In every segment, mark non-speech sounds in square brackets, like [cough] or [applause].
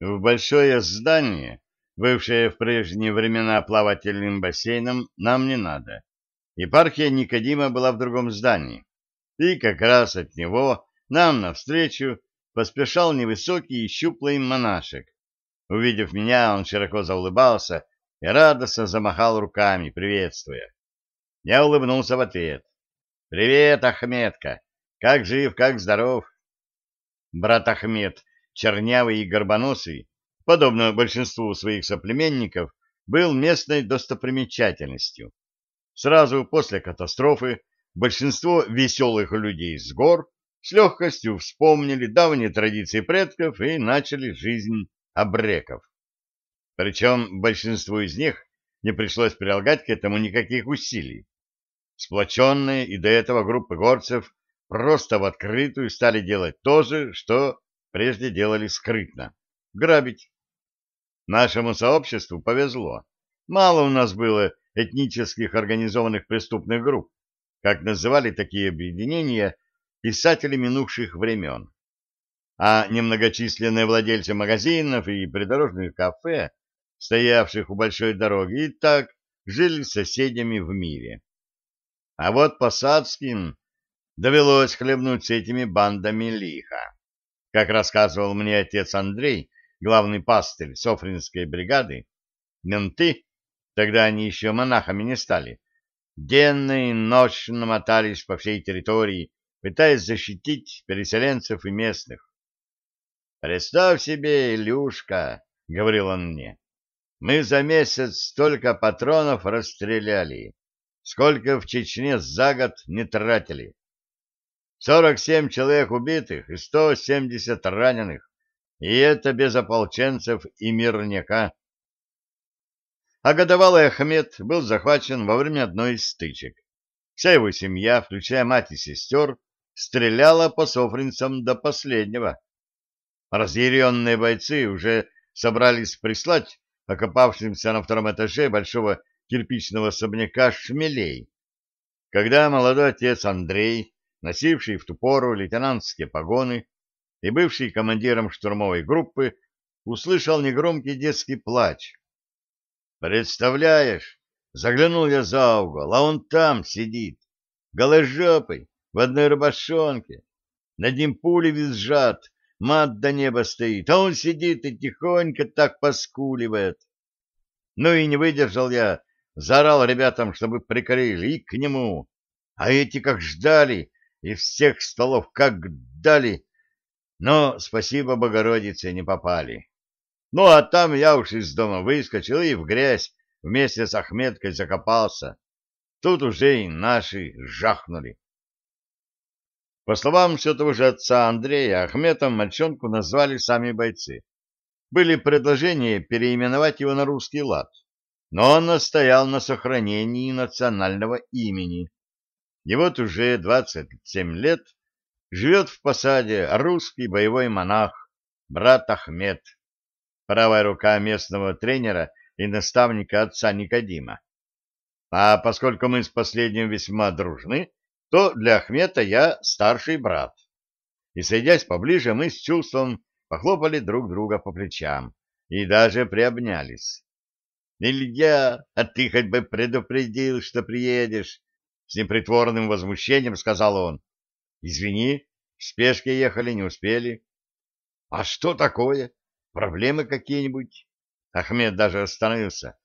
В большое здание, бывшее в прежние времена плавательным бассейном, нам не надо. Епархия Никодима была в другом здании, и как раз от него нам навстречу поспешал невысокий и щуплый монашек. Увидев меня, он широко заулыбался и радостно замахал руками, приветствуя. Я улыбнулся в ответ. «Привет, Ахметка! Как жив, как здоров?» Брат Ахмед, чернявый и горбоносый, подобно большинству своих соплеменников, был местной достопримечательностью. Сразу после катастрофы большинство веселых людей с гор с легкостью вспомнили давние традиции предков и начали жизнь обреков. Причем большинству из них не пришлось прилагать к этому никаких усилий. Сплоченные и до этого группы горцев просто в открытую стали делать то же, что прежде делали скрытно — грабить. Нашему сообществу повезло. Мало у нас было этнических организованных преступных групп, как называли такие объединения писатели минувших времен. А немногочисленные владельцы магазинов и придорожных кафе, стоявших у большой дороги, и так жили соседями в мире. А вот посадским довелось хлебнуть с этими бандами лихо. Как рассказывал мне отец Андрей, главный пастырь Софринской бригады, менты, тогда они еще монахами не стали, денно и ночно мотались по всей территории, пытаясь защитить переселенцев и местных. «Представь себе, Илюшка», — говорил он мне, — «мы за месяц столько патронов расстреляли, сколько в Чечне за год не тратили. Сорок семь человек убитых и сто семьдесят раненых, и это без ополченцев и мирняка а годовалый Ахмед был захвачен во время одной из стычек. Вся его семья, включая мать и сестер, стреляла по софринцам до последнего. Разъяренные бойцы уже собрались прислать окопавшимся на втором этаже большого кирпичного особняка шмелей. Когда молодой отец Андрей, носивший в ту пору лейтенантские погоны и бывший командиром штурмовой группы, услышал негромкий детский плач, Представляешь, заглянул я за угол, а он там сидит, голожопый, в одной рубашонке. Над ним пули визжат, мат до неба стоит, а он сидит и тихонько так поскуливает. Ну и не выдержал я, заорал ребятам, чтобы прикрыли, и к нему. А эти как ждали, и всех столов как дали. Но, спасибо Богородице, не попали. Ну, а там я уж из дома выскочил и в грязь вместе с Ахметкой закопался. Тут уже и наши жахнули. По словам все того же отца Андрея, Ахметом мальчонку назвали сами бойцы. Были предложения переименовать его на русский лад, но он настоял на сохранении национального имени. И вот уже 27 лет живет в посаде русский боевой монах, брат Ахмед правая рука местного тренера и наставника отца Никодима. А поскольку мы с последним весьма дружны, то для Ахмета я старший брат. И, сойдясь поближе, мы с чувством похлопали друг друга по плечам и даже приобнялись. «Илья, а ты хоть бы предупредил, что приедешь!» С непритворным возмущением сказал он. «Извини, в спешке ехали, не успели». «А что такое?» Проблемы какие-нибудь? Ахмед даже остановился.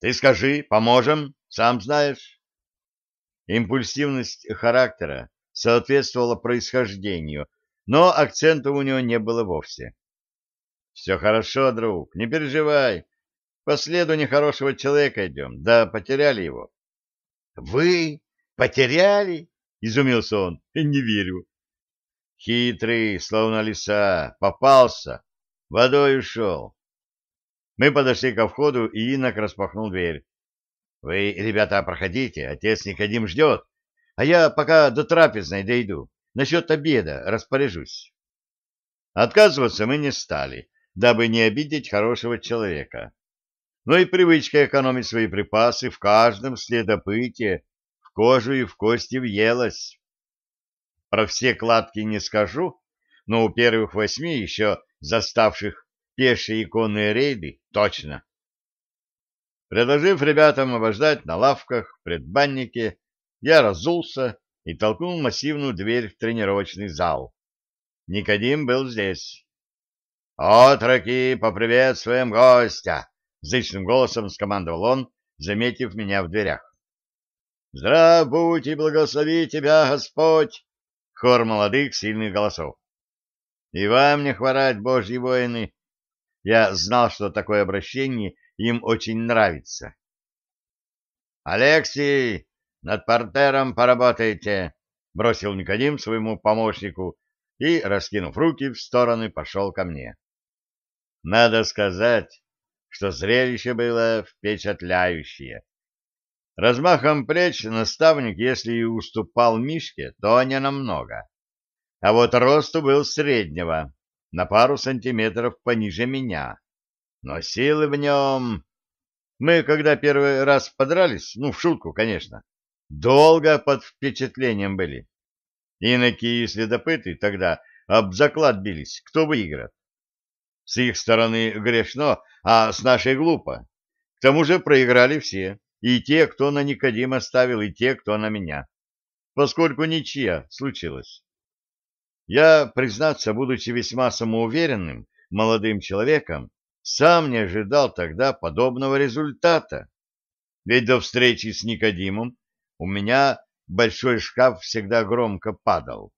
Ты скажи, поможем, сам знаешь. Импульсивность характера соответствовала происхождению, но акцента у него не было вовсе. Все хорошо, друг, не переживай. По следу нехорошего человека идем, да потеряли его. Вы потеряли? Изумился он. [laughs] Не верю. Хитрый, словно лиса, попался. Водой ушел. Мы подошли ко входу, и инок распахнул дверь. — Вы, ребята, проходите, отец Никодим ждет, а я пока до трапезной дойду. Насчет обеда распоряжусь. Отказываться мы не стали, дабы не обидеть хорошего человека. Но и привычка экономить свои припасы в каждом следопытии в кожу и в кости въелась. Про все кладки не скажу, но у первых восьми еще заставших пешие и конные рейды точно. Предложив ребятам обождать на лавках в предбаннике, я разулся и толкнул массивную дверь в тренировочный зал. Никодим был здесь. «Отроки, поприветствуем гостя!» — зычным голосом скомандовал он, заметив меня в дверях. «Здравствуй и благослови тебя, Господь!» — хор молодых сильных голосов. «И вам не хворать, божьи воины!» Я знал, что такое обращение им очень нравится. «Алексей, над портером поработайте!» — бросил Никодим своему помощнику и, раскинув руки в стороны, пошел ко мне. Надо сказать, что зрелище было впечатляющее. Размахом плеч наставник, если и уступал Мишке, то не намного. А вот росту был среднего, на пару сантиметров пониже меня. Но силы в нем... Мы, когда первый раз подрались, ну, в шутку, конечно, долго под впечатлением были. Иноки и следопыты тогда об заклад бились, кто выиграет. С их стороны грешно, а с нашей глупо. К тому же проиграли все, и те, кто на Никодима ставил, и те, кто на меня, поскольку ничья случилась. Я, признаться, будучи весьма самоуверенным молодым человеком, сам не ожидал тогда подобного результата. Ведь до встречи с Никодимом у меня большой шкаф всегда громко падал.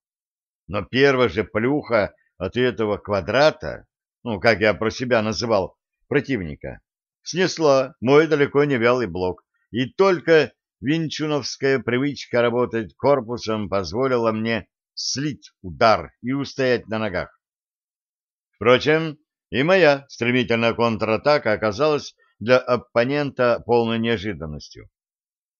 Но первая же плюха от этого квадрата, ну, как я про себя называл, противника, снесла мой далеко не вялый блок, и только винчуновская привычка работать корпусом позволила мне слить удар и устоять на ногах. Впрочем, и моя стремительная контратака оказалась для оппонента полной неожиданностью.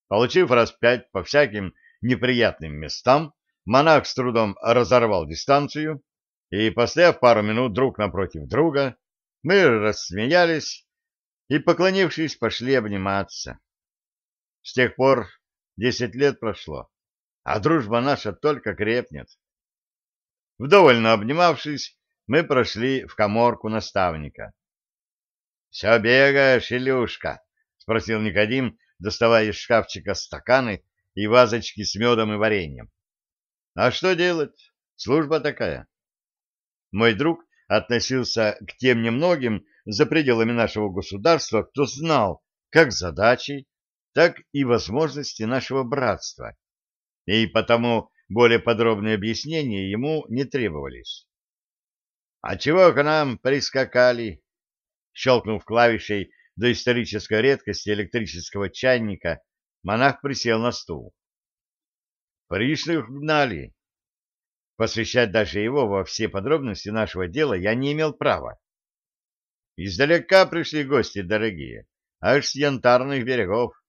Получив раз пять по всяким неприятным местам, монах с трудом разорвал дистанцию, и, постояв пару минут друг напротив друга, мы рассмеялись и, поклонившись, пошли обниматься. С тех пор десять лет прошло, а дружба наша только крепнет. Вдоволь обнимавшись, мы прошли в коморку наставника. — Все бегаешь, Илюшка? — спросил Никодим, доставая из шкафчика стаканы и вазочки с медом и вареньем. — А что делать? Служба такая. Мой друг относился к тем немногим за пределами нашего государства, кто знал как задачи, так и возможности нашего братства, и потому более подробные объяснения ему не требовались. — А чего к нам прискакали? Щелкнув клавишей до исторической редкости электрического чайника, монах присел на стул. — Пришлых гнали. Посвящать даже его во все подробности нашего дела я не имел права. Издалека пришли гости дорогие, аж с янтарных берегов.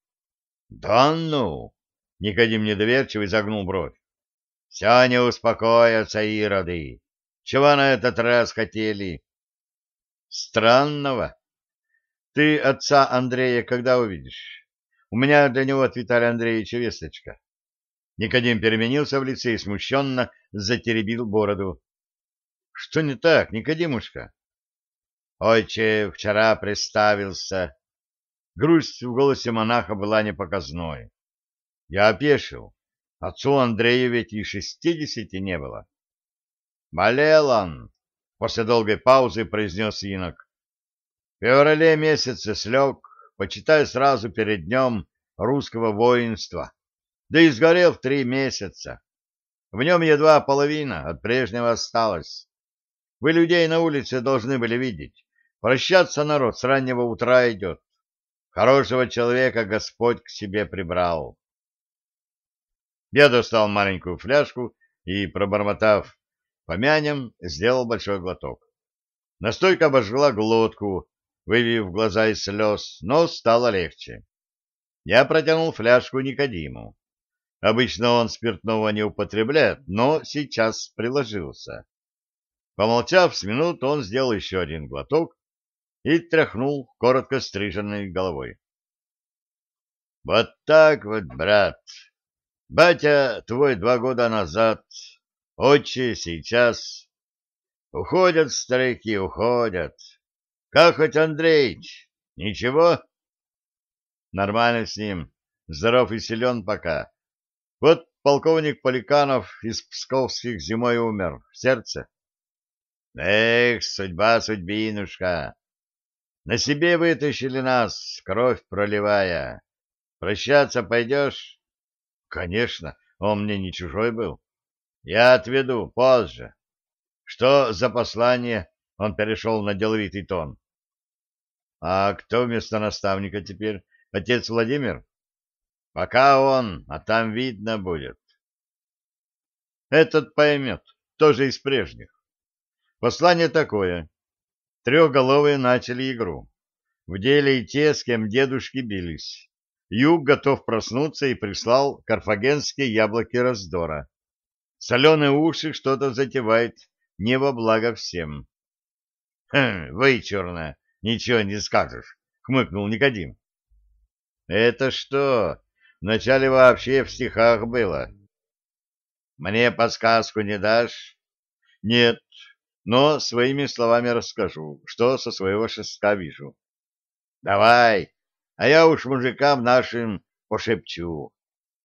Да ну! Никодим недоверчиво загнул бровь. Все не успокоятся, ироды. Чего на этот раз хотели? Странного. Ты отца Андрея когда увидишь? У меня для него от Виталия Андреевича весточка. Никодим переменился в лице и смущенно затеребил бороду. — Что не так, Никодимушка? — Ойче вчера представился. Грусть в голосе монаха была непоказной. Я опешил. Отцу Андрею ведь и шестидесяти не было. — Болел после долгой паузы произнес инок. — В феврале месяце слег, почитай сразу перед днем русского воинства да и сгорел в три месяца. В нем едва половина от прежнего осталась. Вы людей на улице должны были видеть. Прощаться народ с раннего утра идет. Хорошего человека Господь к себе прибрал. Я достал маленькую фляжку и, пробормотав помянем, сделал большой глоток. Настойка обожгла глотку, вывев глаза из слез, но стало легче. Я протянул фляжку Никодиму. Обычно он спиртного не употребляет, но сейчас приложился. Помолчав с минут, он сделал еще один глоток и тряхнул коротко стриженной головой. — Вот так вот, брат. Батя твой два года назад, отче сейчас. Уходят старики, уходят. Как хоть Андреич? Ничего? Нормально с ним. Здоров и силен пока. Вот полковник Поликанов из псковских зимой умер. В сердце. Эх, судьба, судьбинушка. На себе вытащили нас, кровь проливая. Прощаться пойдешь? Конечно, он мне не чужой был. Я отведу позже. Что за послание? Он перешел на деловитый тон. А кто вместо наставника теперь? Отец Владимир? Пока он, а там видно будет. Этот поймет, тоже из прежних. Послание такое. Трехголовые начали игру. В деле и те, с кем дедушки бились. Юг готов проснуться и прислал карфагенские яблоки раздора. Соленые уши что-то затевает, не во благо всем. «Хм, — Вычурно, ничего не скажешь, — хмыкнул Никодим. — Это что? Вначале вообще в стихах было. — Мне подсказку не дашь? — Нет, но своими словами расскажу, что со своего шестка вижу. — Давай, а я уж мужикам нашим пошепчу.